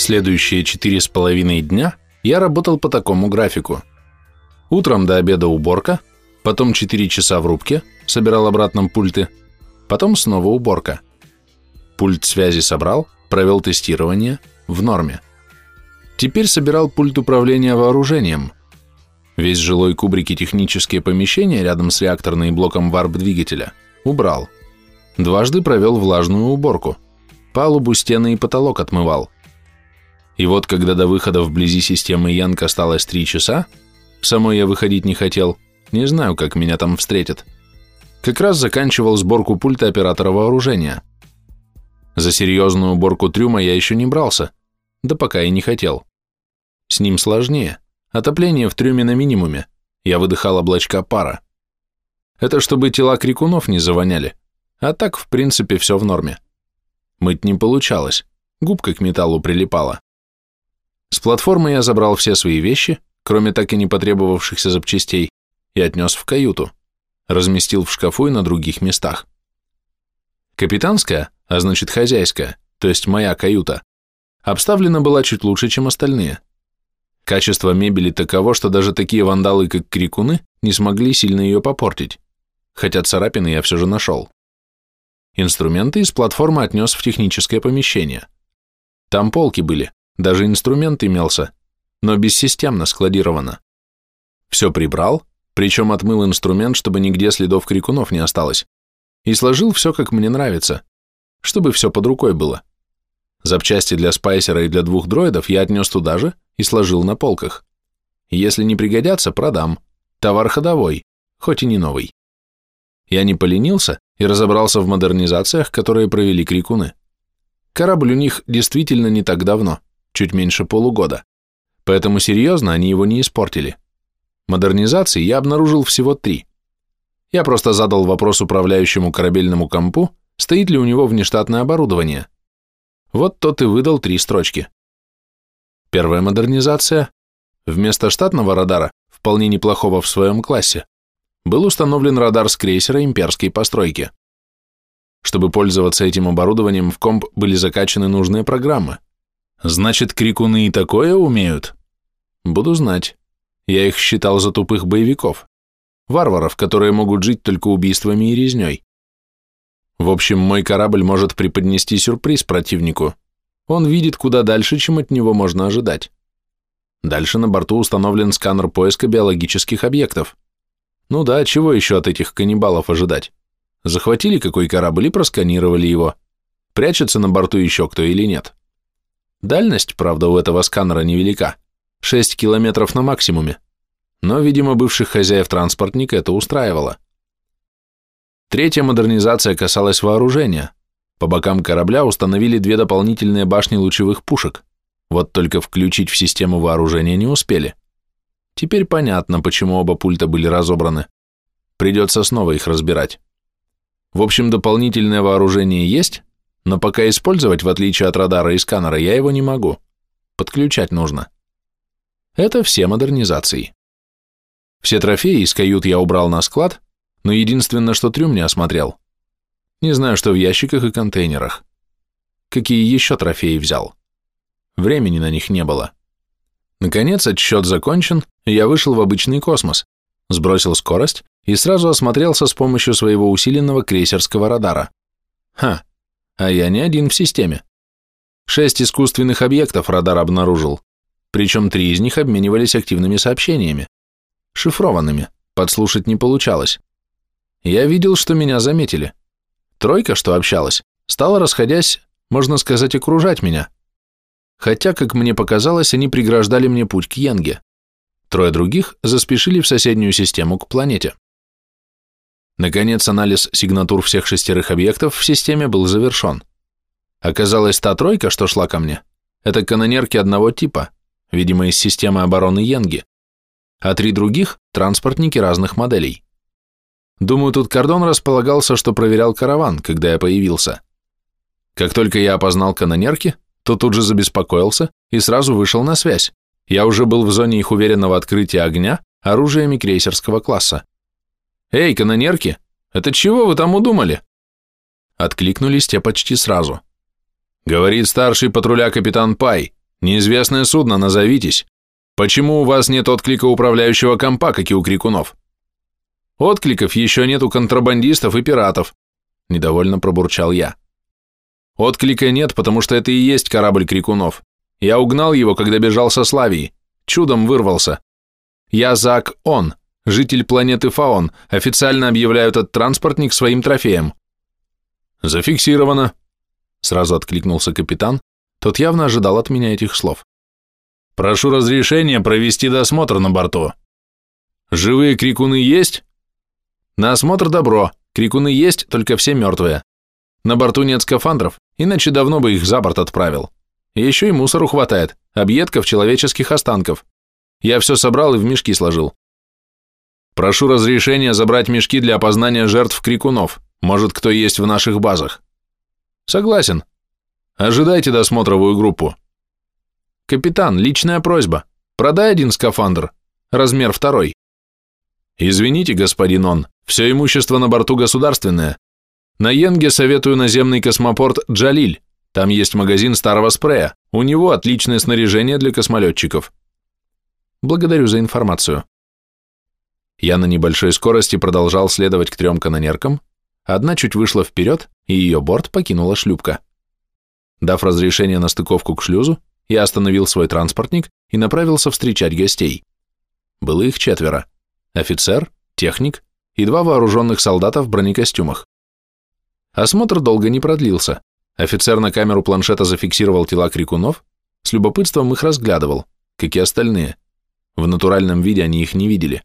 Следующие четыре с половиной дня я работал по такому графику. Утром до обеда уборка, потом 4 часа в рубке, собирал обратно пульты, потом снова уборка. Пульт связи собрал, провел тестирование, в норме. Теперь собирал пульт управления вооружением. Весь жилой кубрик и технические помещения рядом с реакторной и блоком варп-двигателя убрал. Дважды провел влажную уборку. Палубу, стены и потолок отмывал. И вот, когда до выхода вблизи системы Янг осталось три часа, самой я выходить не хотел, не знаю, как меня там встретят, как раз заканчивал сборку пульта оператора вооружения. За серьезную уборку трюма я еще не брался, да пока и не хотел. С ним сложнее. Отопление в трюме на минимуме. Я выдыхал облачка пара. Это чтобы тела крикунов не завоняли. А так, в принципе, все в норме. Мыть не получалось. Губка к металлу прилипала. С платформы я забрал все свои вещи, кроме так и не потребовавшихся запчастей, и отнес в каюту. Разместил в шкафу и на других местах. Капитанская, а значит хозяйская, то есть моя каюта, обставлена была чуть лучше, чем остальные. Качество мебели таково, что даже такие вандалы, как крикуны, не смогли сильно ее попортить, хотя царапины я все же нашел. Инструменты из платформы отнес в техническое помещение. Там полки были, даже инструмент имелся, но бессистемно складировано. Все прибрал, причем отмыл инструмент, чтобы нигде следов крикунов не осталось, и сложил все, как мне нравится, чтобы все под рукой было. Запчасти для спайсера и для двух дроидов я отнес туда же и сложил на полках. Если не пригодятся, продам. Товар ходовой, хоть и не новый. Я не поленился и разобрался в модернизациях, которые провели крикуны. Корабль у них действительно не так давно, чуть меньше полугода, поэтому серьезно они его не испортили. Модернизации я обнаружил всего три. Я просто задал вопрос управляющему корабельному компу, стоит ли у него внештатное оборудование. Вот тот и выдал три строчки. Первая модернизация. Вместо штатного радара, вполне неплохого в своем классе, был установлен радар с крейсера имперской постройки. Чтобы пользоваться этим оборудованием, в комп были закачаны нужные программы. Значит, крикуны и такое умеют? Буду знать. Я их считал за тупых боевиков. Варваров, которые могут жить только убийствами и резней. В общем, мой корабль может преподнести сюрприз противнику. Он видит куда дальше, чем от него можно ожидать. Дальше на борту установлен сканер поиска биологических объектов. Ну да, чего еще от этих каннибалов ожидать? Захватили какой корабль и просканировали его. Прячется на борту еще кто или нет. Дальность, правда, у этого сканера невелика. 6 километров на максимуме. Но, видимо, бывших хозяев транспортника это устраивало. Третья модернизация касалась вооружения. По бокам корабля установили две дополнительные башни лучевых пушек. Вот только включить в систему вооружения не успели. Теперь понятно, почему оба пульта были разобраны. Придется снова их разбирать. В общем, дополнительное вооружение есть, но пока использовать, в отличие от радара и сканера, я его не могу. Подключать нужно. Это все модернизации. Все трофеи из кают я убрал на склад, но единственное, что трюм не осмотрел. Не знаю, что в ящиках и контейнерах. Какие еще трофеи взял? Времени на них не было. Наконец, отсчет закончен, и я вышел в обычный космос, сбросил скорость и сразу осмотрелся с помощью своего усиленного крейсерского радара. Ха, а я не один в системе. Шесть искусственных объектов радар обнаружил, причем три из них обменивались активными сообщениями. Шифрованными, подслушать не получалось. Я видел, что меня заметили. Тройка, что общалась, стала, расходясь, можно сказать, окружать меня – хотя, как мне показалось, они преграждали мне путь к Янге. Трое других заспешили в соседнюю систему к планете. Наконец, анализ сигнатур всех шестерых объектов в системе был завершен. Оказалось, та тройка, что шла ко мне, это канонерки одного типа, видимо, из системы обороны Янги, а три других – транспортники разных моделей. Думаю, тут кордон располагался, что проверял караван, когда я появился. Как только я опознал канонерки, то тут же забеспокоился и сразу вышел на связь. Я уже был в зоне их уверенного открытия огня оружиями крейсерского класса. «Эй, канонерки, это чего вы там удумали?» Откликнулись те почти сразу. «Говорит старший патруля капитан Пай, Неизвестное судно, назовитесь. Почему у вас нет отклика управляющего компа, как и у крикунов? Откликов еще нет у контрабандистов и пиратов, недовольно пробурчал я. Отклика нет, потому что это и есть корабль крикунов. Я угнал его, когда бежал со Славии. Чудом вырвался. Я Зак Он, житель планеты Фаон, официально объявляю этот транспортник своим трофеем. Зафиксировано. Сразу откликнулся капитан, тот явно ожидал от меня этих слов. Прошу разрешения провести досмотр на борту. Живые крикуны есть? На осмотр добро. Крикуны есть, только все мертвые. На борту нет скафандров, иначе давно бы их за борт отправил. еще и мусору хватает, объедков человеческих останков. Я все собрал и в мешки сложил. Прошу разрешения забрать мешки для опознания жертв крикунов. Может, кто есть в наших базах. Согласен. Ожидайте досмотровую группу. Капитан, личная просьба. Продай один скафандр. Размер второй. Извините, господин Он, все имущество на борту государственное. На Йенге советую наземный космопорт Джалиль. Там есть магазин старого спрея. У него отличное снаряжение для космолетчиков. Благодарю за информацию. Я на небольшой скорости продолжал следовать к трем канонеркам, одна чуть вышла вперед, и ее борт покинула шлюпка. Дав разрешение на стыковку к шлюзу, я остановил свой транспортник и направился встречать гостей. Было их четверо. Офицер, техник и два вооруженных солдата в бронекостюмах. Осмотр долго не продлился. Офицер на камеру планшета зафиксировал тела крикунов, с любопытством их разглядывал, как и остальные. В натуральном виде они их не видели.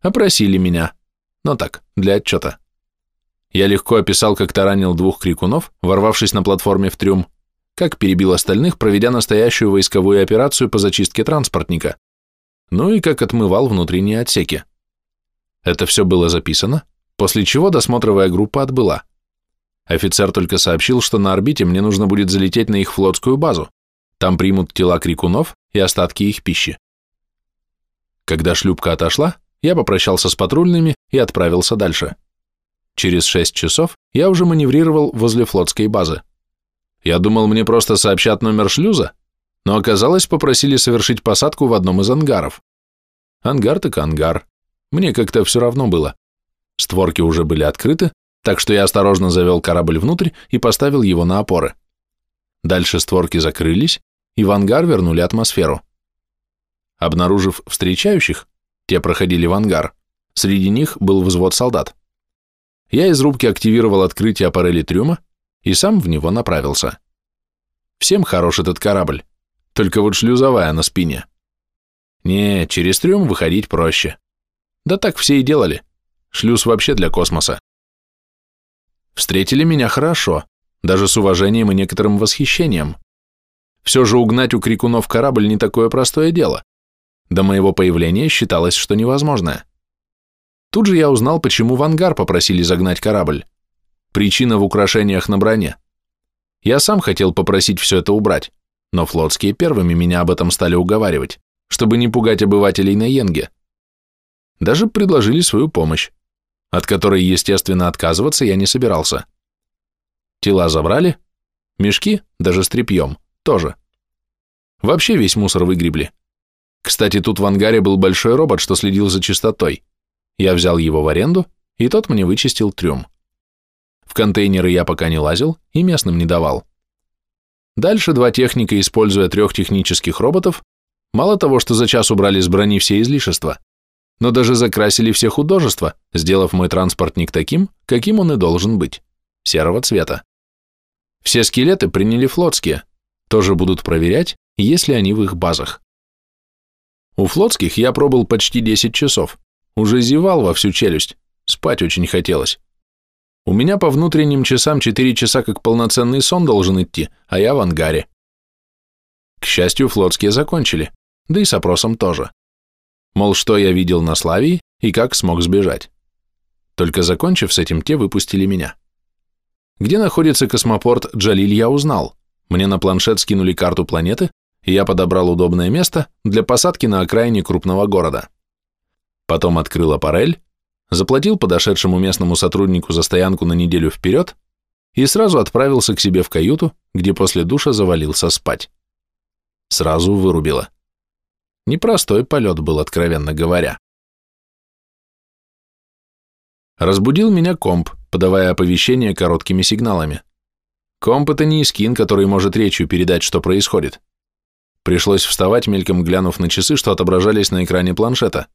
Опросили меня. Но так, для отчета. Я легко описал, как таранил двух крикунов, ворвавшись на платформе в трюм, как перебил остальных, проведя настоящую войсковую операцию по зачистке транспортника, ну и как отмывал внутренние отсеки. Это все было записано, после чего досмотровая группа отбыла. Офицер только сообщил, что на орбите мне нужно будет залететь на их флотскую базу. Там примут тела крикунов и остатки их пищи. Когда шлюпка отошла, я попрощался с патрульными и отправился дальше. Через шесть часов я уже маневрировал возле флотской базы. Я думал, мне просто сообщат номер шлюза, но оказалось, попросили совершить посадку в одном из ангаров. Ангар так ангар. Мне как-то все равно было. Створки уже были открыты, так что я осторожно завел корабль внутрь и поставил его на опоры. Дальше створки закрылись, и в ангар вернули атмосферу. Обнаружив встречающих, те проходили в ангар, среди них был взвод солдат. Я из рубки активировал открытие аппарели трюма и сам в него направился. Всем хорош этот корабль, только вот шлюзовая на спине. Не, через трюм выходить проще. Да так все и делали. Шлюз вообще для космоса. Встретили меня хорошо, даже с уважением и некоторым восхищением. Все же угнать у крикунов корабль не такое простое дело. До моего появления считалось, что невозможное. Тут же я узнал, почему в ангар попросили загнать корабль. Причина в украшениях на броне. Я сам хотел попросить все это убрать, но флотские первыми меня об этом стали уговаривать, чтобы не пугать обывателей на Йенге. Даже предложили свою помощь, от которой, естественно, отказываться я не собирался. Тела забрали, мешки, даже с тряпьем, тоже. Вообще весь мусор выгребли. Кстати, тут в ангаре был большой робот, что следил за чистотой. Я взял его в аренду, и тот мне вычистил трюм. В контейнеры я пока не лазил и местным не давал. Дальше два техника, используя трех технических роботов, мало того, что за час убрали с брони все излишества, но даже закрасили все художества, сделав мой транспортник таким, каким он и должен быть, серого цвета. Все скелеты приняли флотские, тоже будут проверять, есть ли они в их базах. У флотских я пробыл почти 10 часов, уже зевал во всю челюсть, спать очень хотелось. У меня по внутренним часам 4 часа как полноценный сон должен идти, а я в ангаре. К счастью, флотские закончили, да и с опросом тоже. Мол, что я видел на Славии и как смог сбежать. Только закончив с этим, те выпустили меня. Где находится космопорт Джалиль, я узнал. Мне на планшет скинули карту планеты, и я подобрал удобное место для посадки на окраине крупного города. Потом открыл аппарель, заплатил подошедшему местному сотруднику за стоянку на неделю вперед и сразу отправился к себе в каюту, где после душа завалился спать. Сразу вырубило. Непростой полет был, откровенно говоря. Разбудил меня комп, подавая оповещение короткими сигналами. Комп — это не скин, который может речью передать, что происходит. Пришлось вставать, мельком глянув на часы, что отображались на экране планшета,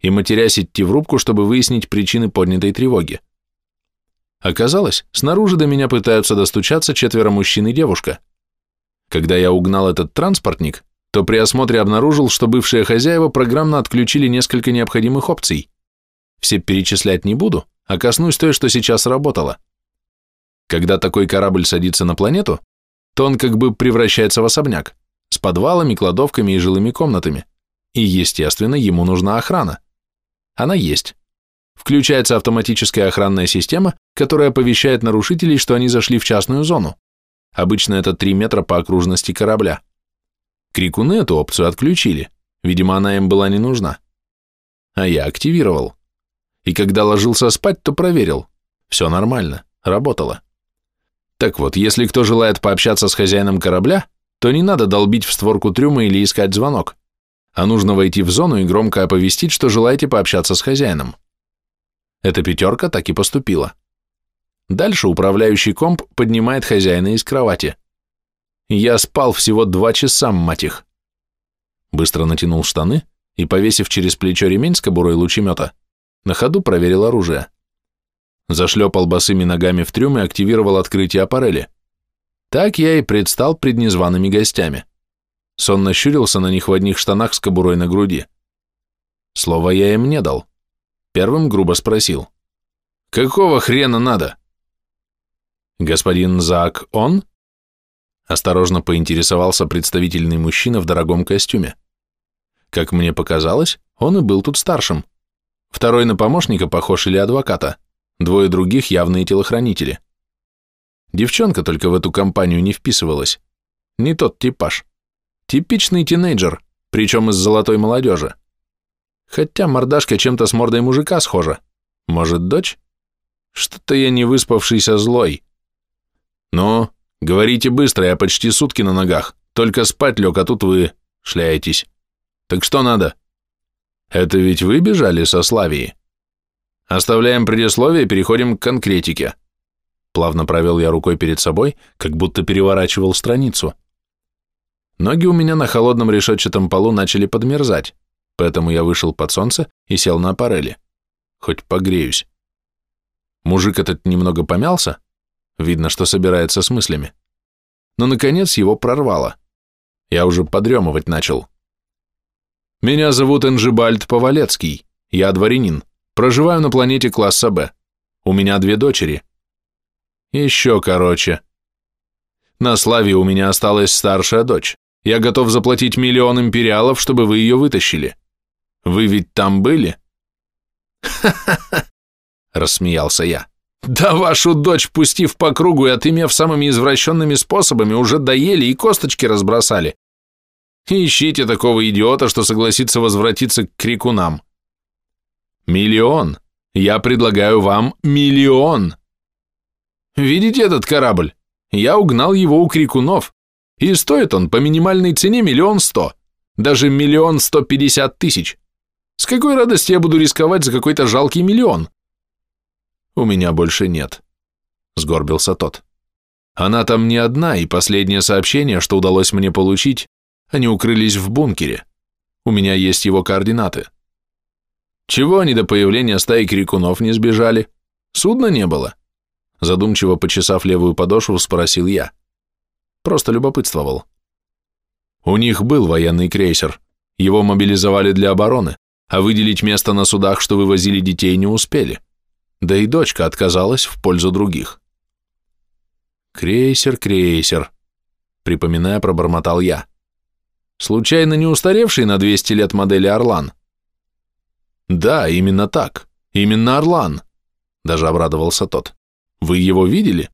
и матерясь идти в рубку, чтобы выяснить причины поднятой тревоги. Оказалось, снаружи до меня пытаются достучаться четверо мужчин и девушка. Когда я угнал этот транспортник, то при осмотре обнаружил, что бывшие хозяева программно отключили несколько необходимых опций. Все перечислять не буду, а коснусь той, что сейчас работало. Когда такой корабль садится на планету, то он как бы превращается в особняк, подвалами, кладовками и жилыми комнатами. И, естественно, ему нужна охрана. Она есть. Включается автоматическая охранная система, которая оповещает нарушителей, что они зашли в частную зону. Обычно это 3 метра по окружности корабля. Крикуны эту опцию отключили, видимо, она им была не нужна. А я активировал. И когда ложился спать, то проверил. Все нормально, работало. Так вот, если кто желает пообщаться с хозяином корабля, то не надо долбить в створку трюма или искать звонок, а нужно войти в зону и громко оповестить, что желаете пообщаться с хозяином. Эта пятерка так и поступила. Дальше управляющий комп поднимает хозяина из кровати. Я спал всего два часа, мать их. Быстро натянул штаны и, повесив через плечо ремень с кобурой лучемета, на ходу проверил оружие. Зашлепал босыми ногами в трюм и активировал открытие аппарели. Так я и предстал пред незваными гостями. Сонно щурился на них в одних штанах с кобурой на груди. Слово я им не дал. Первым грубо спросил. «Какого хрена надо?» «Господин Зак он?» Осторожно поинтересовался представительный мужчина в дорогом костюме. Как мне показалось, он и был тут старшим. Второй на помощника похож или адвоката, двое других явные телохранители. Девчонка только в эту компанию не вписывалась. Не тот типаж. Типичный тинейджер, причем из золотой молодежи. Хотя мордашка чем-то с мордой мужика схожа. Может, дочь? Что-то я не выспавшийся злой. Ну, Говорите быстро, я почти сутки на ногах. Только спать лег, а тут вы шляетесь. Так что надо? Это ведь вы бежали со Славии? Оставляем предисловие и переходим к конкретике. Плавно провел я рукой перед собой, как будто переворачивал страницу. Ноги у меня на холодном решетчатом полу начали подмерзать, поэтому я вышел под солнце и сел на аппарели. Хоть погреюсь. Мужик этот немного помялся, Видно, что собирается с мыслями. Но, наконец, его прорвало. Я уже подремывать начал. «Меня зовут Энжибальд Повалецкий. Я дворянин. Проживаю на планете класса Б. У меня две дочери. Еще короче. На славе у меня осталась старшая дочь. Я готов заплатить миллион империалов, чтобы вы ее вытащили. Вы ведь там были?» «Ха-ха-ха!» – рассмеялся я. Да вашу дочь, пустив по кругу и отымев самыми извращенными способами, уже доели и косточки разбросали. Ищите такого идиота, что согласится возвратиться к крикунам. Миллион. Я предлагаю вам миллион. Видите этот корабль? Я угнал его у крикунов. И стоит он по минимальной цене миллион сто. Даже миллион сто пятьдесят тысяч. С какой радости я буду рисковать за какой-то жалкий миллион? «У меня больше нет», — сгорбился тот. «Она там не одна, и последнее сообщение, что удалось мне получить, они укрылись в бункере. У меня есть его координаты». «Чего они до появления стаи крикунов не сбежали? Судна не было?» Задумчиво почесав левую подошву, спросил я. Просто любопытствовал. У них был военный крейсер. Его мобилизовали для обороны, а выделить место на судах, что вывозили детей, не успели да и дочка отказалась в пользу других. «Крейсер, крейсер», — припоминая, пробормотал я. «Случайно не устаревший на 200 лет модели «Орлан»?» «Да, именно так, именно «Орлан», — даже обрадовался тот. «Вы его видели?»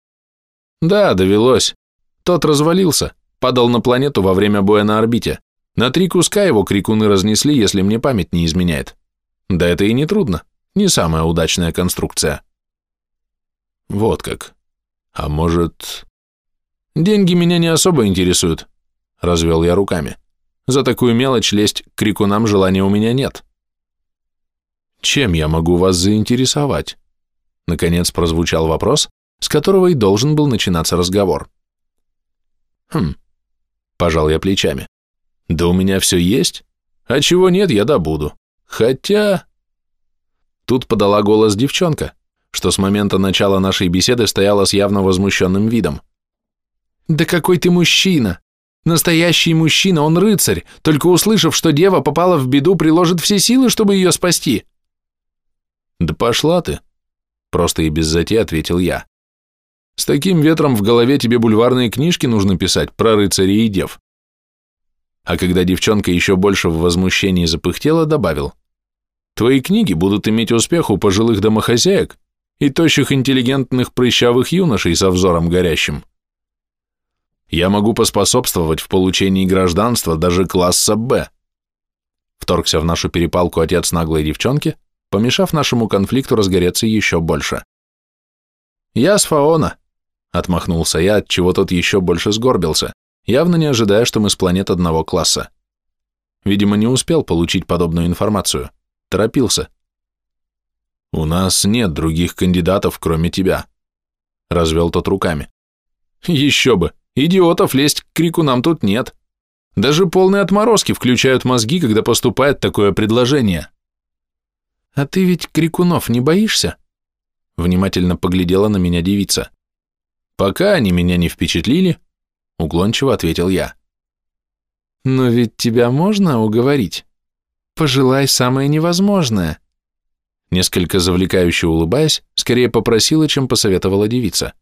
«Да, довелось. Тот развалился, падал на планету во время боя на орбите. На три куска его крикуны разнесли, если мне память не изменяет. Да это и не трудно. Не самая удачная конструкция. Вот как. А может... Деньги меня не особо интересуют, развел я руками. За такую мелочь лезть к крикунам желания у меня нет. Чем я могу вас заинтересовать? Наконец прозвучал вопрос, с которого и должен был начинаться разговор. Хм, пожал я плечами. Да у меня все есть, а чего нет, я добуду. Хотя... Тут подала голос девчонка, что с момента начала нашей беседы стояла с явно возмущенным видом. «Да какой ты мужчина! Настоящий мужчина, он рыцарь, только услышав, что дева попала в беду, приложит все силы, чтобы ее спасти». «Да пошла ты!» Просто и без затей ответил я. «С таким ветром в голове тебе бульварные книжки нужно писать про рыцарей и дев». А когда девчонка еще больше в возмущении запыхтела, добавил. «Твои книги будут иметь успех у пожилых домохозяек и тощих интеллигентных прыщавых юношей со взором горящим. Я могу поспособствовать в получении гражданства даже класса «Б». Вторгся в нашу перепалку отец наглой девчонки, помешав нашему конфликту разгореться еще больше. «Я с Фаона», — отмахнулся я, от чего тот еще больше сгорбился, явно не ожидая, что мы с планет одного класса. Видимо, не успел получить подобную информацию. Торопился. «У нас нет других кандидатов, кроме тебя», — развел тот руками. «Еще бы! Идиотов лезть к крику нам тут нет. Даже полные отморозки включают мозги, когда поступает такое предложение». «А ты ведь крикунов не боишься?» Внимательно поглядела на меня девица. «Пока они меня не впечатлили», — уклончиво ответил я. «Но ведь тебя можно уговорить? Пожелай самое невозможное». Несколько завлекающе улыбаясь, скорее попросила, чем посоветовала девица.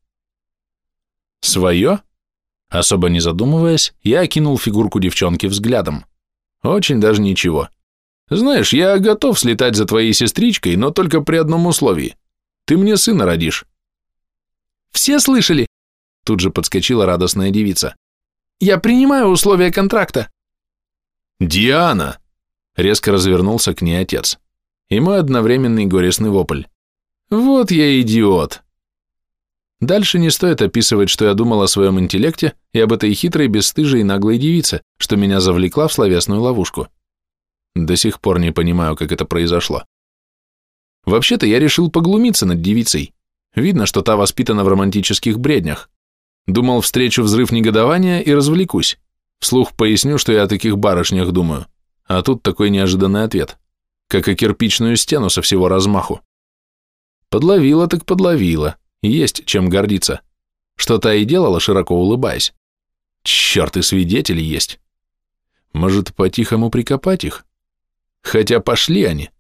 «Свое?» Особо не задумываясь, я окинул фигурку девчонки взглядом. «Очень даже ничего. Знаешь, я готов слетать за твоей сестричкой, но только при одном условии. Ты мне сына родишь». «Все слышали?» Тут же подскочила радостная девица. «Я принимаю условия контракта». «Диана!» Резко развернулся к ней отец. И мой одновременный горестный вопль. «Вот я идиот!» Дальше не стоит описывать, что я думал о своем интеллекте и об этой хитрой, бесстыжей и наглой девице, что меня завлекла в словесную ловушку. До сих пор не понимаю, как это произошло. Вообще-то я решил поглумиться над девицей. Видно, что та воспитана в романтических бреднях. Думал, встречу взрыв негодования и развлекусь. Вслух поясню, что я о таких барышнях думаю. А тут такой неожиданный ответ. Как и кирпичную стену со всего размаху. Подловила так подловила. Есть чем гордиться. Что та и делала, широко улыбаясь. Черт, и свидетели есть. Может, по-тихому прикопать их? Хотя пошли они.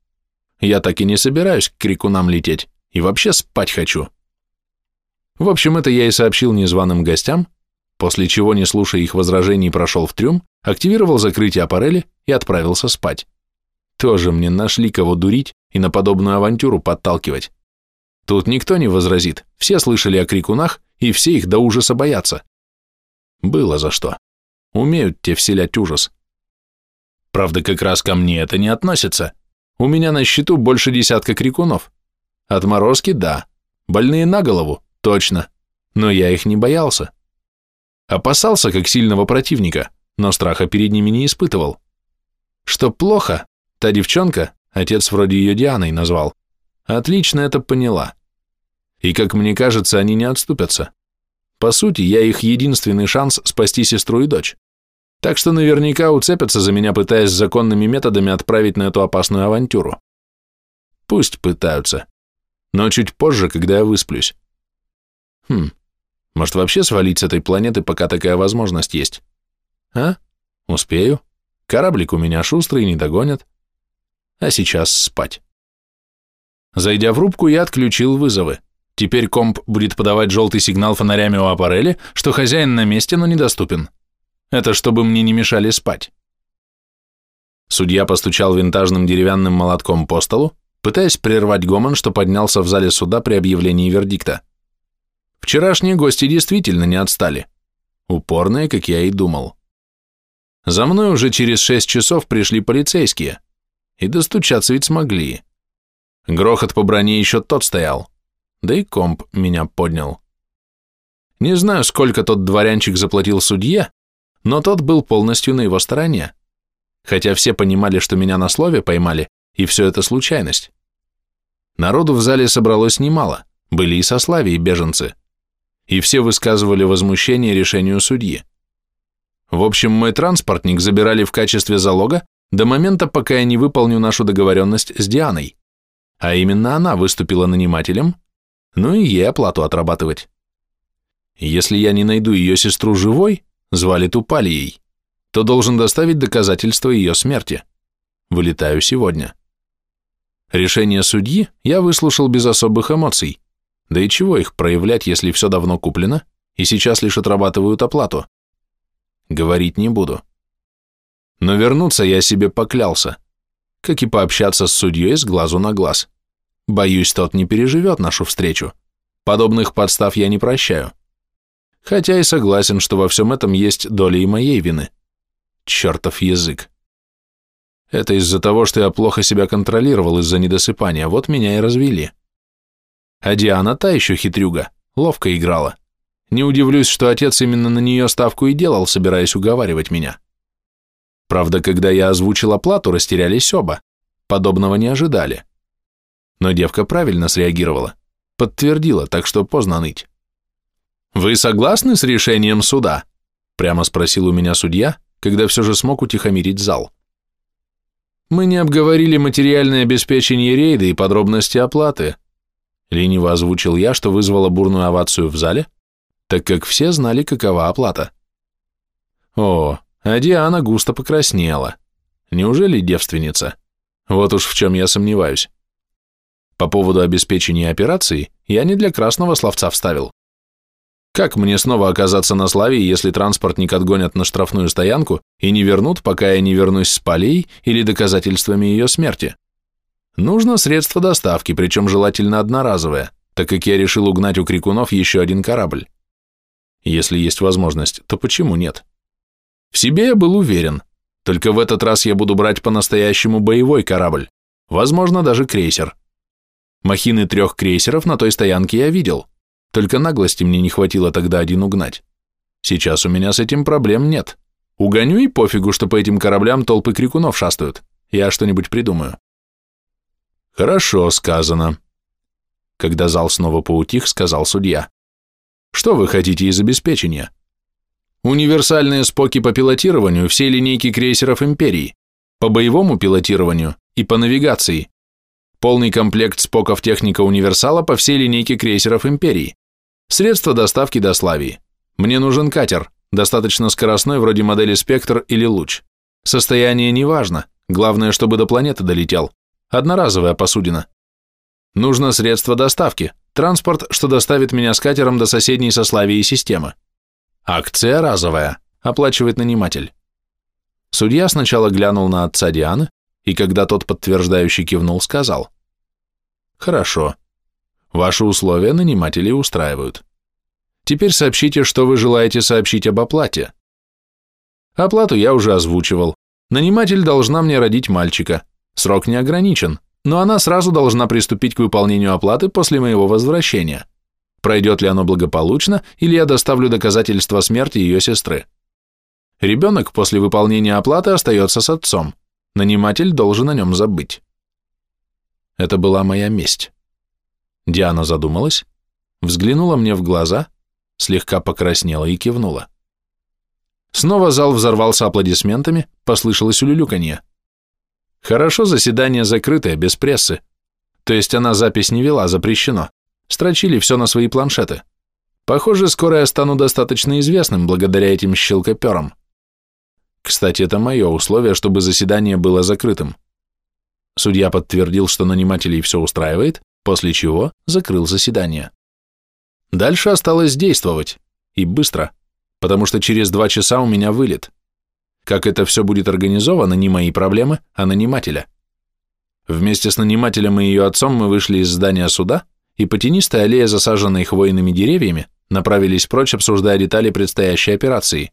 Я так и не собираюсь к крикунам лететь, и вообще спать хочу. В общем, это я и сообщил незваным гостям, после чего, не слушая их возражений, прошел в трюм, активировал закрытие аппарели и отправился спать. Тоже мне нашли кого дурить и на подобную авантюру подталкивать. Тут никто не возразит, все слышали о крикунах, и все их до ужаса боятся. Было за что. Умеют те вселять ужас. Правда, как раз ко мне это не относится. У меня на счету больше десятка крикунов. Отморозки – да. Больные на голову – точно. Но я их не боялся. Опасался как сильного противника, но страха перед ними не испытывал. Что плохо, та девчонка, отец вроде ее Дианой назвал, отлично это поняла. И, как мне кажется, они не отступятся. По сути, я их единственный шанс спасти сестру и дочь. Так что наверняка уцепятся за меня, пытаясь законными методами отправить на эту опасную авантюру. Пусть пытаются. Но чуть позже, когда я высплюсь. Хм, может вообще свалить с этой планеты, пока такая возможность есть? А? Успею. Кораблик у меня шустрый, не догонят. А сейчас спать. Зайдя в рубку, я отключил вызовы. Теперь комп будет подавать желтый сигнал фонарями у аппарели, что хозяин на месте, но недоступен. Это чтобы мне не мешали спать. Судья постучал винтажным деревянным молотком по столу, пытаясь прервать гомон, что поднялся в зале суда при объявлении вердикта. Вчерашние гости действительно не отстали. Упорные, как я и думал. За мной уже через шесть часов пришли полицейские. И достучаться ведь смогли. Грохот по броне еще тот стоял. Да и комп меня поднял. Не знаю, сколько тот дворянчик заплатил судье, но тот был полностью на его стороне, хотя все понимали, что меня на слове поймали, и все это случайность. Народу в зале собралось немало, были и сославии беженцы, и все высказывали возмущение решению судьи. В общем, мой транспортник забирали в качестве залога до момента, пока я не выполню нашу договоренность с Дианой, а именно она выступила нанимателем, ну и ей оплату отрабатывать. Если я не найду ее сестру живой, звали Тупалией, то должен доставить доказательства ее смерти. Вылетаю сегодня. Решение судьи я выслушал без особых эмоций. Да и чего их проявлять, если все давно куплено, и сейчас лишь отрабатывают оплату? Говорить не буду. Но вернуться я себе поклялся, как и пообщаться с судьей с глазу на глаз. Боюсь, тот не переживет нашу встречу. Подобных подстав я не прощаю. Хотя и согласен, что во всем этом есть доля и моей вины. Чертов язык. Это из-за того, что я плохо себя контролировал из-за недосыпания, вот меня и развели. А Диана та еще хитрюга, ловко играла. Не удивлюсь, что отец именно на нее ставку и делал, собираясь уговаривать меня. Правда, когда я озвучил оплату, растерялись оба. Подобного не ожидали. Но девка правильно среагировала. Подтвердила, так что поздно ныть. «Вы согласны с решением суда?» Прямо спросил у меня судья, когда все же смог утихомирить зал. Мы не обговорили материальное обеспечение рейда и подробности оплаты. Лениво озвучил я, что вызвало бурную овацию в зале, так как все знали, какова оплата. О, а Диана густо покраснела. Неужели девственница? Вот уж в чем я сомневаюсь. По поводу обеспечения операции я не для красного словца вставил. Как мне снова оказаться на славе, если транспортник отгонят на штрафную стоянку и не вернут, пока я не вернусь с полей или доказательствами ее смерти? Нужно средство доставки, причем желательно одноразовое, так как я решил угнать у крикунов еще один корабль. Если есть возможность, то почему нет? В себе я был уверен, только в этот раз я буду брать по-настоящему боевой корабль, возможно, даже крейсер. Махины трех крейсеров на той стоянке я видел, только наглости мне не хватило тогда один угнать. Сейчас у меня с этим проблем нет. Угоню и пофигу, что по этим кораблям толпы крикунов шастают. Я что-нибудь придумаю. Хорошо сказано. Когда зал снова поутих, сказал судья. Что вы хотите из обеспечения? Универсальные споки по пилотированию всей линейки крейсеров Империи, по боевому пилотированию и по навигации. Полный комплект споков техника универсала по всей линейке крейсеров Империи. Средства доставки до Славии. Мне нужен катер, достаточно скоростной, вроде модели Спектр или Луч. Состояние не важно, главное, чтобы до планеты долетел. Одноразовая посудина. Нужно средство доставки, Транспорт, что доставит меня с катером до соседней со Славией системы. Акция разовая, оплачивает наниматель. Судья сначала глянул на отца Дианы, и когда тот подтверждающий кивнул, сказал. Хорошо. Ваши условия наниматели устраивают. Теперь сообщите, что вы желаете сообщить об оплате. Оплату я уже озвучивал. Наниматель должна мне родить мальчика. Срок не ограничен но она сразу должна приступить к выполнению оплаты после моего возвращения. Пройдет ли оно благополучно, или я доставлю доказательства смерти ее сестры. Ребенок после выполнения оплаты остается с отцом. Наниматель должен о нем забыть. Это была моя месть. Диана задумалась, взглянула мне в глаза, слегка покраснела и кивнула. Снова зал взорвался аплодисментами, послышалось улюлюканье. Хорошо заседание закрытое, без прессы. То есть она запись не вела, запрещено. Строчили все на свои планшеты. Похоже, скоро я стану достаточно известным благодаря этим щелкоперам. Кстати, это мое условие, чтобы заседание было закрытым. Судья подтвердил, что нанимателей все устраивает, после чего закрыл заседание. Дальше осталось действовать, и быстро, потому что через два часа у меня вылет. Как это все будет организовано, не мои проблемы, а нанимателя. Вместе с нанимателем и ее отцом мы вышли из здания суда и по тенистой аллее, засаженной хвойными деревьями, направились прочь, обсуждая детали предстоящей операции.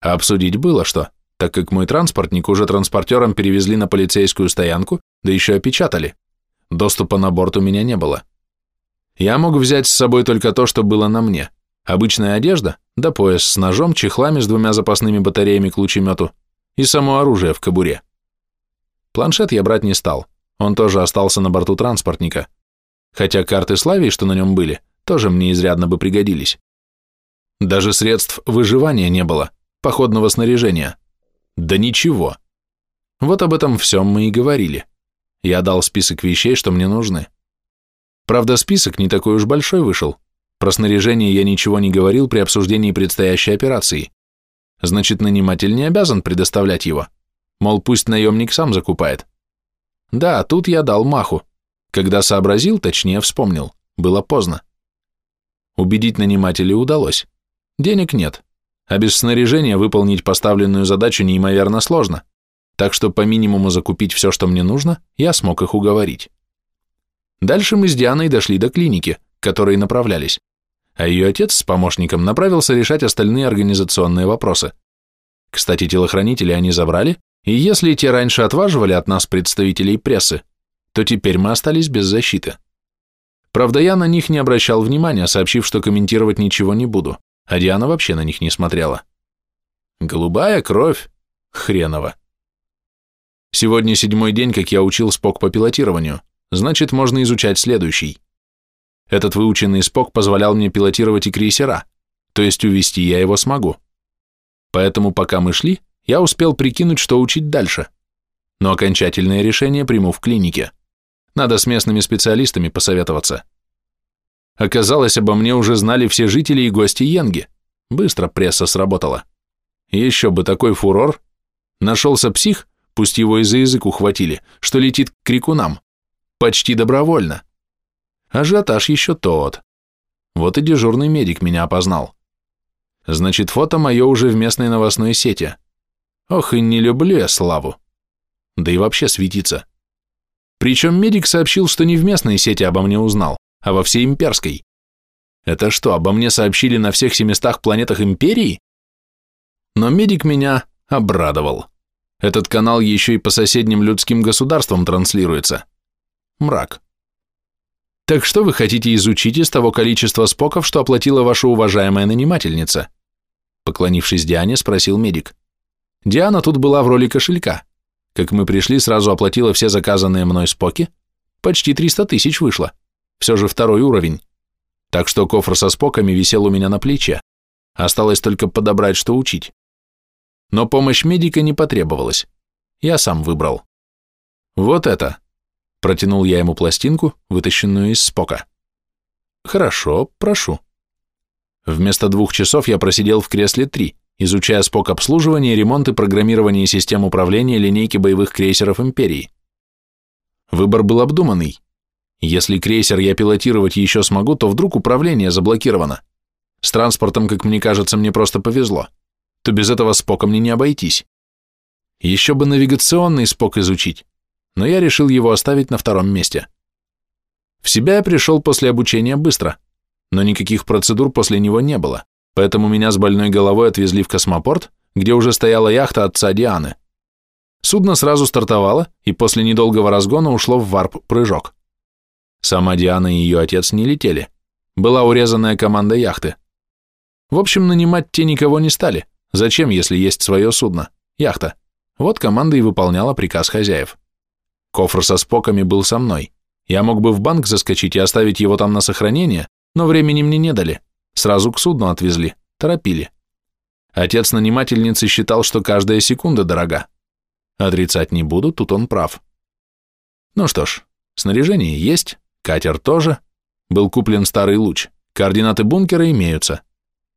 А обсудить было что, так как мой транспортник уже транспортером перевезли на полицейскую стоянку, да еще опечатали. Доступа на борт у меня не было. Я мог взять с собой только то, что было на мне – Обычная одежда, да пояс с ножом, чехлами с двумя запасными батареями к лучемету и само оружие в кобуре. Планшет я брать не стал, он тоже остался на борту транспортника, хотя карты Славии, что на нем были, тоже мне изрядно бы пригодились. Даже средств выживания не было, походного снаряжения. Да ничего. Вот об этом всем мы и говорили. Я дал список вещей, что мне нужны. Правда, список не такой уж большой вышел. Про снаряжение я ничего не говорил при обсуждении предстоящей операции. Значит, наниматель не обязан предоставлять его. Мол, пусть наемник сам закупает. Да, тут я дал маху. Когда сообразил, точнее вспомнил, было поздно. Убедить нанимателя удалось. Денег нет, а без снаряжения выполнить поставленную задачу неимоверно сложно, так что по минимуму закупить все, что мне нужно, я смог их уговорить. Дальше мы с Дианой дошли до клиники, к которой направлялись, а ее отец с помощником направился решать остальные организационные вопросы. Кстати, телохранители они забрали, и если те раньше отваживали от нас представителей прессы, то теперь мы остались без защиты. Правда, я на них не обращал внимания, сообщив, что комментировать ничего не буду а Диана вообще на них не смотрела. Голубая кровь? Хреново. Сегодня седьмой день, как я учил Спок по пилотированию, значит, можно изучать следующий. Этот выученный Спок позволял мне пилотировать и крейсера, то есть увести я его смогу. Поэтому, пока мы шли, я успел прикинуть, что учить дальше. Но окончательное решение приму в клинике. Надо с местными специалистами посоветоваться. Оказалось, обо мне уже знали все жители и гости Йенги. Быстро пресса сработала. Еще бы такой фурор. Нашелся псих, пусть его и за язык ухватили, что летит к крикунам. Почти добровольно. Ажиотаж еще тот. Вот и дежурный медик меня опознал. Значит, фото мое уже в местной новостной сети. Ох, и не люблю я славу. Да и вообще светиться. Причем медик сообщил, что не в местной сети обо мне узнал, а во всей имперской. Это что, обо мне сообщили на всех семистах планетах империи? Но медик меня обрадовал. Этот канал еще и по соседним людским государствам транслируется. Мрак. Так что вы хотите изучить из того количества споков, что оплатила ваша уважаемая нанимательница? Поклонившись Диане, спросил медик. Диана тут была в роли кошелька. Как мы пришли, сразу оплатила все заказанные мной споки. Почти 300 тысяч вышло все же второй уровень. Так что кофр со споками висел у меня на плече. Осталось только подобрать, что учить. Но помощь медика не потребовалась. Я сам выбрал. Вот это. Протянул я ему пластинку, вытащенную из спока. Хорошо, прошу. Вместо двух часов я просидел в кресле три, изучая спок обслуживания, ремонт и программирование систем управления линейки боевых крейсеров Империи. Выбор был обдуманный. Если крейсер я пилотировать еще смогу, то вдруг управление заблокировано. С транспортом, как мне кажется, мне просто повезло. То без этого спока мне не обойтись. Еще бы навигационный спок изучить, но я решил его оставить на втором месте. В себя я пришел после обучения быстро, но никаких процедур после него не было, поэтому меня с больной головой отвезли в космопорт, где уже стояла яхта отца Дианы. Судно сразу стартовало и после недолгого разгона ушло в варп-прыжок. Сама Диана и ее отец не летели. Была урезанная команда яхты. В общем, нанимать те никого не стали. Зачем, если есть свое судно? Яхта. Вот команда и выполняла приказ хозяев. Кофр со споками был со мной. Я мог бы в банк заскочить и оставить его там на сохранение, но времени мне не дали. Сразу к судну отвезли, торопили. Отец нанимательницы считал, что каждая секунда дорога. Отрицать не буду, тут он прав. Ну что ж, снаряжение есть, Катер тоже. Был куплен старый луч. Координаты бункера имеются.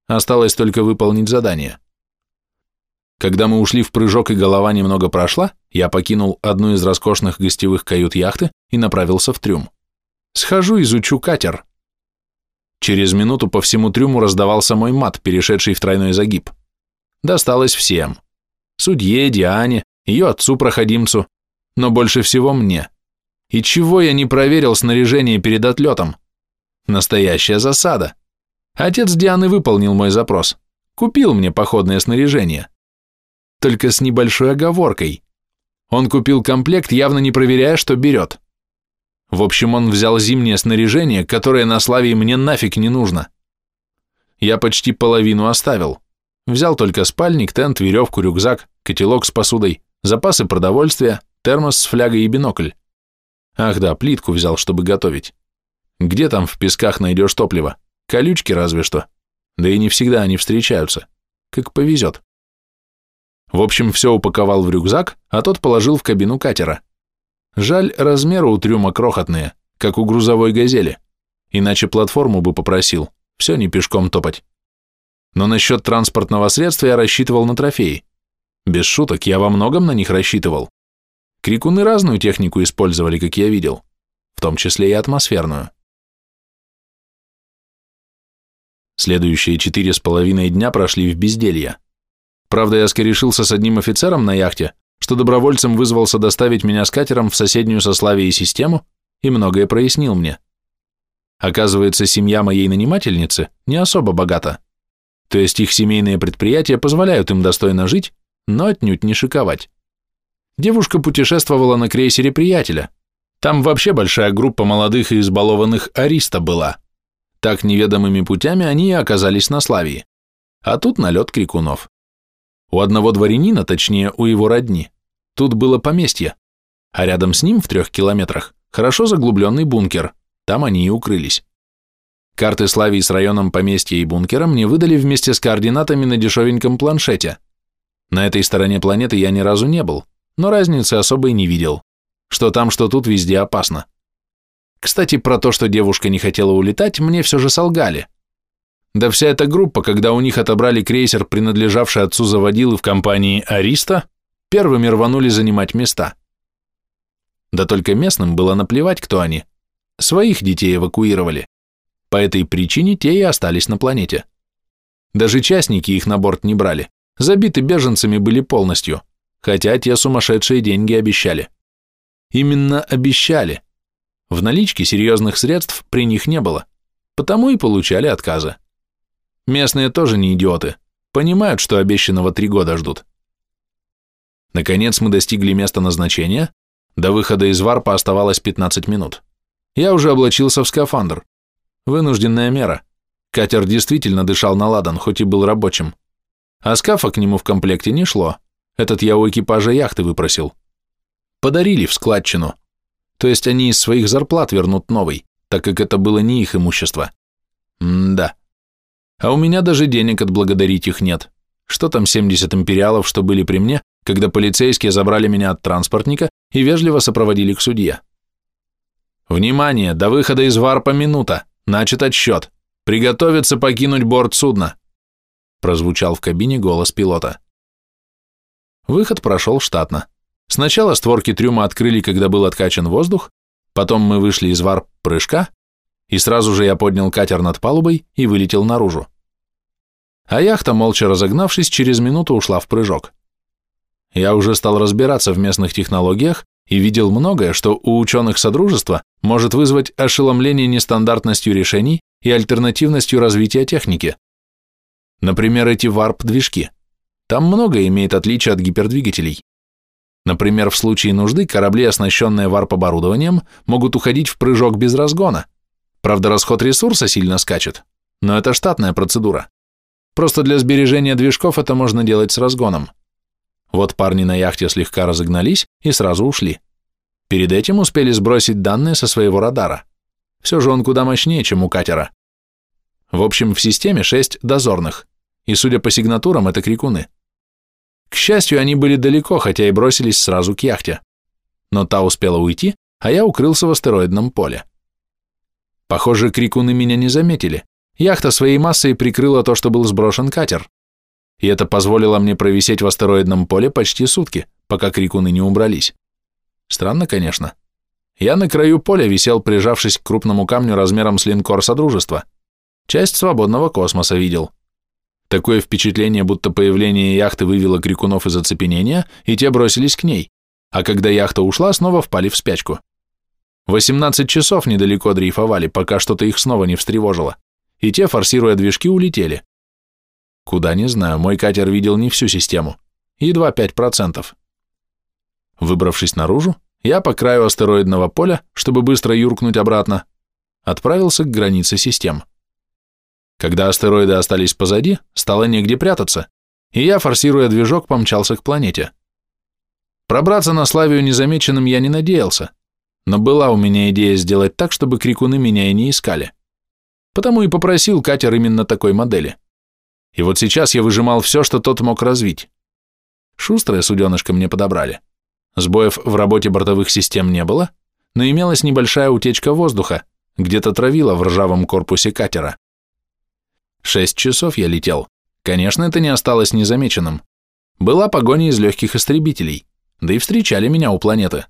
Осталось только выполнить задание. Когда мы ушли в прыжок и голова немного прошла, я покинул одну из роскошных гостевых кают яхты и направился в трюм. Схожу, изучу катер. Через минуту по всему трюму раздавался мой мат, перешедший в тройной загиб. Досталось всем. Судье, Диане, ее отцу-проходимцу, но больше всего мне. И чего я не проверил снаряжение перед отлетом? Настоящая засада. Отец Дианы выполнил мой запрос. Купил мне походное снаряжение. Только с небольшой оговоркой. Он купил комплект, явно не проверяя, что берет. В общем, он взял зимнее снаряжение, которое на Славии мне нафиг не нужно. Я почти половину оставил. Взял только спальник, тент, веревку, рюкзак, котелок с посудой, запасы продовольствия, термос с флягой и бинокль. Ах да, плитку взял, чтобы готовить. Где там в песках найдешь топливо? Колючки разве что. Да и не всегда они встречаются. Как повезет. В общем, все упаковал в рюкзак, а тот положил в кабину катера. Жаль, размеры у трюма крохотные, как у грузовой газели. Иначе платформу бы попросил, все не пешком топать. Но насчет транспортного средства я рассчитывал на трофеи. Без шуток, я во многом на них рассчитывал. Крикуны разную технику использовали, как я видел, в том числе и атмосферную. Следующие четыре с половиной дня прошли в безделье. Правда, я скорешился с одним офицером на яхте, что добровольцем вызвался доставить меня с катером в соседнюю со Славией систему и многое прояснил мне. Оказывается, семья моей нанимательницы не особо богата. То есть их семейные предприятия позволяют им достойно жить, но отнюдь не шиковать. Девушка путешествовала на крейсере приятеля. Там вообще большая группа молодых и избалованных ариста была. Так неведомыми путями они и оказались на Славии. А тут налет крикунов. У одного дворянина, точнее, у его родни, тут было поместье, а рядом с ним, в трех километрах, хорошо заглубленный бункер, там они и укрылись. Карты Славии с районом поместья и бункера мне выдали вместе с координатами на дешевеньком планшете. На этой стороне планеты я ни разу не был, но разницы особой не видел. Что там, что тут, везде опасно. Кстати, про то, что девушка не хотела улетать, мне все же солгали. Да вся эта группа, когда у них отобрали крейсер, принадлежавший отцу заводилы в компании «Ариста», первыми рванули занимать места. Да только местным было наплевать, кто они. Своих детей эвакуировали. По этой причине те и остались на планете. Даже частники их на борт не брали. Забиты беженцами были полностью, хотя те сумасшедшие деньги обещали. Именно обещали. В наличке серьезных средств при них не было, потому и получали отказы. Местные тоже не идиоты, понимают, что обещанного три года ждут. Наконец мы достигли места назначения, до выхода из варпа оставалось 15 минут. Я уже облачился в скафандр. Вынужденная мера. Катер действительно дышал на ладан, хоть и был рабочим. А скафа к нему в комплекте не шло. Этот я у экипажа яхты выпросил. Подарили в складчину. То есть они из своих зарплат вернут новый, так как это было не их имущество. М-да. А у меня даже денег отблагодарить их нет. Что там 70 империалов, что были при мне, когда полицейские забрали меня от транспортника и вежливо сопроводили к судье. «Внимание! До выхода из варпа минута! Начат отсчет! Приготовиться покинуть борт судна!» Прозвучал в кабине голос пилота. Выход прошел штатно. Сначала створки трюма открыли, когда был откачан воздух, потом мы вышли из варп прыжка, и сразу же я поднял катер над палубой и вылетел наружу. А яхта, молча разогнавшись, через минуту ушла в прыжок. Я уже стал разбираться в местных технологиях и видел многое, что у ученых Содружества может вызвать ошеломление нестандартностью решений и альтернативностью развития техники. Например, эти варп-движки. Там многое имеет отличие от гипердвигателей. Например, в случае нужды корабли, оснащенные варп-оборудованием, могут уходить в прыжок без разгона – Правда, расход ресурса сильно скачет, но это штатная процедура. Просто для сбережения движков это можно делать с разгоном. Вот парни на яхте слегка разогнались и сразу ушли. Перед этим успели сбросить данные со своего радара. Все же он куда мощнее, чем у катера. В общем, в системе шесть дозорных, и, судя по сигнатурам, это крикуны. К счастью, они были далеко, хотя и бросились сразу к яхте. Но та успела уйти, а я укрылся в астероидном поле. Похоже, крикуны меня не заметили. Яхта своей массой прикрыла то, что был сброшен катер. И это позволило мне провисеть в астероидном поле почти сутки, пока крикуны не убрались. Странно, конечно. Я на краю поля висел, прижавшись к крупному камню размером с линкор Содружества. Часть свободного космоса видел. Такое впечатление, будто появление яхты вывело крикунов из оцепенения, и те бросились к ней, а когда яхта ушла, снова впали в спячку. 18 часов недалеко дрейфовали, пока что-то их снова не встревожило, и те, форсируя движки, улетели. Куда, не знаю, мой катер видел не всю систему, едва 5%. Выбравшись наружу, я по краю астероидного поля, чтобы быстро юркнуть обратно, отправился к границе систем. Когда астероиды остались позади, стало негде прятаться, и я, форсируя движок, помчался к планете. Пробраться на Славию незамеченным я не надеялся, но была у меня идея сделать так, чтобы крикуны меня и не искали. Потому и попросил катер именно такой модели. И вот сейчас я выжимал все, что тот мог развить. Шустрое суденышко мне подобрали. Сбоев в работе бортовых систем не было, но имелась небольшая утечка воздуха, где-то травила в ржавом корпусе катера. Шесть часов я летел. Конечно, это не осталось незамеченным. Была погоня из легких истребителей, да и встречали меня у планеты.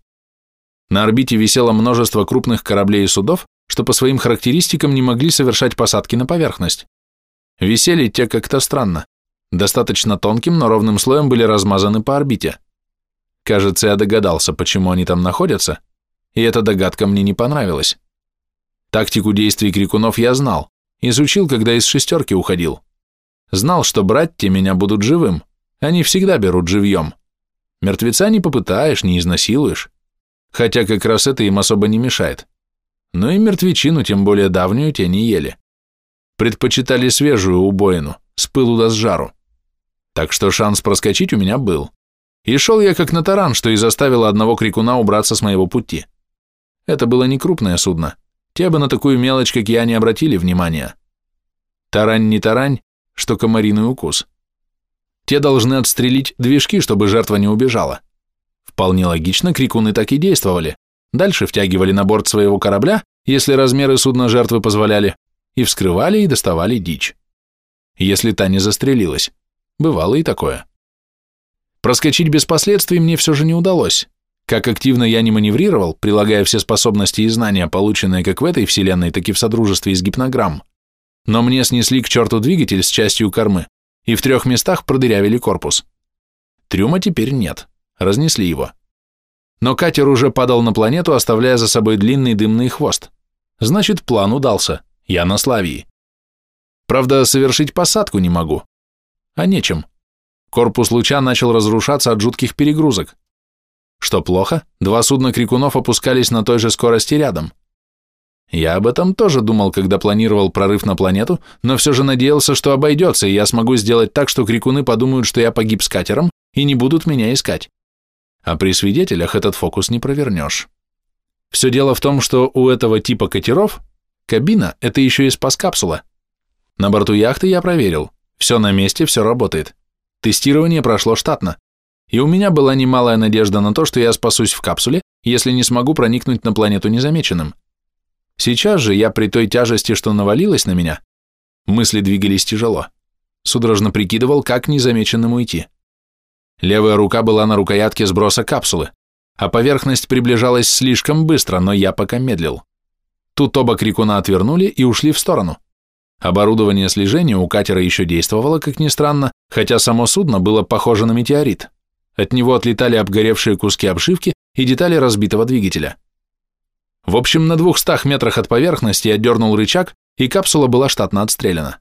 На орбите висело множество крупных кораблей и судов, что по своим характеристикам не могли совершать посадки на поверхность. Висели те как-то странно. Достаточно тонким, но ровным слоем были размазаны по орбите. Кажется, я догадался, почему они там находятся, и эта догадка мне не понравилась. Тактику действий крикунов я знал, изучил, когда из шестерки уходил. Знал, что брать те меня будут живым, они всегда берут живьем. Мертвеца не попытаешь, не изнасилуешь хотя как раз это им особо не мешает. Но и мертвечину, тем более давнюю, те не ели. Предпочитали свежую убоину, с пылу да с жару. Так что шанс проскочить у меня был. И шел я как на таран, что и заставило одного крикуна убраться с моего пути. Это было не крупное судно. Те бы на такую мелочь, как я, не обратили внимания. Тарань не тарань, что комариный укус. Те должны отстрелить движки, чтобы жертва не убежала. Вполне логично, крикуны так и действовали. Дальше втягивали на борт своего корабля, если размеры судна жертвы позволяли, и вскрывали и доставали дичь. Если та не застрелилась. Бывало и такое. Проскочить без последствий мне все же не удалось. Как активно я не маневрировал, прилагая все способности и знания, полученные как в этой вселенной, так и в содружестве из гипнограмм. Но мне снесли к черту двигатель с частью кормы и в трех местах продырявили корпус. Трюма теперь нет разнесли его. Но катер уже падал на планету, оставляя за собой длинный дымный хвост. Значит, план удался. Я на Славии. Правда, совершить посадку не могу. А нечем. Корпус луча начал разрушаться от жутких перегрузок. Что плохо, два судна крикунов опускались на той же скорости рядом. Я об этом тоже думал, когда планировал прорыв на планету, но все же надеялся, что обойдется, и я смогу сделать так, что крикуны подумают, что я погиб с катером, и не будут меня искать а при свидетелях этот фокус не провернешь. Все дело в том, что у этого типа катеров кабина – это еще и спас-капсула. На борту яхты я проверил, все на месте, все работает. Тестирование прошло штатно, и у меня была немалая надежда на то, что я спасусь в капсуле, если не смогу проникнуть на планету незамеченным. Сейчас же я при той тяжести, что навалилась на меня, мысли двигались тяжело. Судорожно прикидывал, как незамеченным уйти. Левая рука была на рукоятке сброса капсулы, а поверхность приближалась слишком быстро, но я пока медлил. Тут оба крикуна отвернули и ушли в сторону. Оборудование слежения у катера еще действовало, как ни странно, хотя само судно было похоже на метеорит. От него отлетали обгоревшие куски обшивки и детали разбитого двигателя. В общем, на двухстах метрах от поверхности я дернул рычаг, и капсула была штатно отстреляна.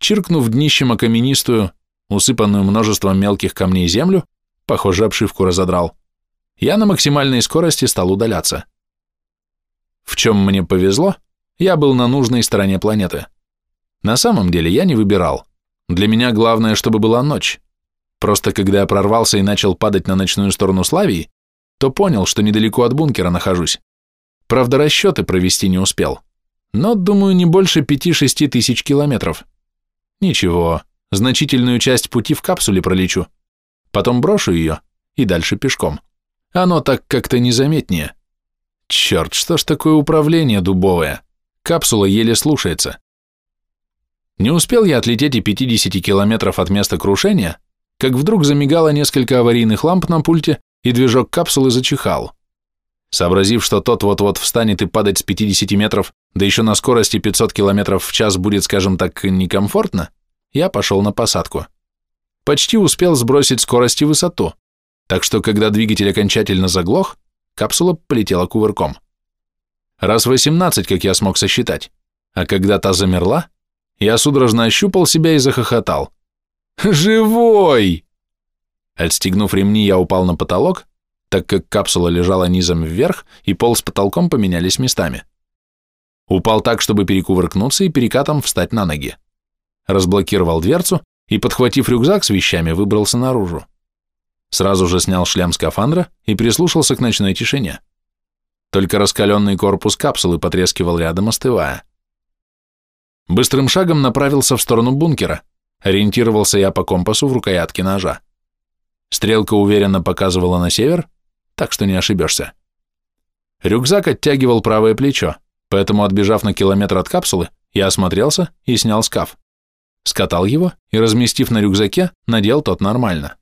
Чиркнув днищем о каменистую, усыпанную множеством мелких камней землю, похоже, обшивку разодрал, я на максимальной скорости стал удаляться. В чем мне повезло, я был на нужной стороне планеты. На самом деле я не выбирал. Для меня главное, чтобы была ночь. Просто когда я прорвался и начал падать на ночную сторону Славии, то понял, что недалеко от бункера нахожусь. Правда, расчеты провести не успел. Но, думаю, не больше 5-6 тысяч километров. Ничего, Значительную часть пути в капсуле пролечу. Потом брошу ее и дальше пешком. Оно так как-то незаметнее. Черт, что ж такое управление дубовое? Капсула еле слушается. Не успел я отлететь и 50 километров от места крушения, как вдруг замигало несколько аварийных ламп на пульте, и движок капсулы зачихал. Сообразив, что тот вот-вот встанет и падать с 50 метров, да еще на скорости 500 километров в час будет, скажем так, некомфортно, я пошел на посадку. Почти успел сбросить скорость и высоту, так что когда двигатель окончательно заглох, капсула полетела кувырком. Раз 18, как я смог сосчитать, а когда та замерла, я судорожно ощупал себя и захохотал. «Живой!» Отстегнув ремни, я упал на потолок, так как капсула лежала низом вверх, и пол с потолком поменялись местами. Упал так, чтобы перекувыркнуться и перекатом встать на ноги разблокировал дверцу и, подхватив рюкзак с вещами, выбрался наружу. Сразу же снял шлем скафандра и прислушался к ночной тишине. Только раскаленный корпус капсулы потрескивал рядом, остывая. Быстрым шагом направился в сторону бункера. Ориентировался я по компасу в рукоятке ножа. Стрелка уверенно показывала на север, так что не ошибешься. Рюкзак оттягивал правое плечо, поэтому, отбежав на километр от капсулы, я осмотрелся и снял скаф. Скатал его и, разместив на рюкзаке, надел тот нормально.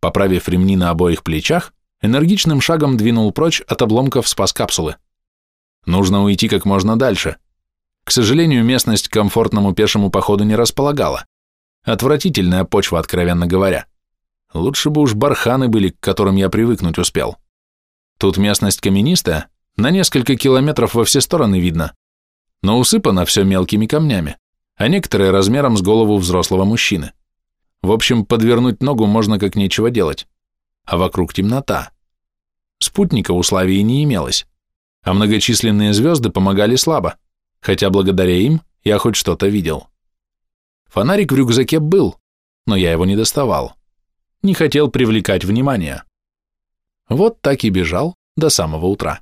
Поправив ремни на обоих плечах, энергичным шагом двинул прочь от обломков спас капсулы. Нужно уйти как можно дальше. К сожалению, местность к комфортному пешему походу не располагала. Отвратительная почва, откровенно говоря. Лучше бы уж барханы были, к которым я привыкнуть успел. Тут местность каменистая, на несколько километров во все стороны видно, но усыпано все мелкими камнями, а некоторые размером с голову взрослого мужчины. В общем, подвернуть ногу можно как нечего делать, а вокруг темнота. Спутника у Славии не имелось, а многочисленные звезды помогали слабо, хотя благодаря им я хоть что-то видел. Фонарик в рюкзаке был, но я его не доставал. Не хотел привлекать внимание. Вот так и бежал до самого утра.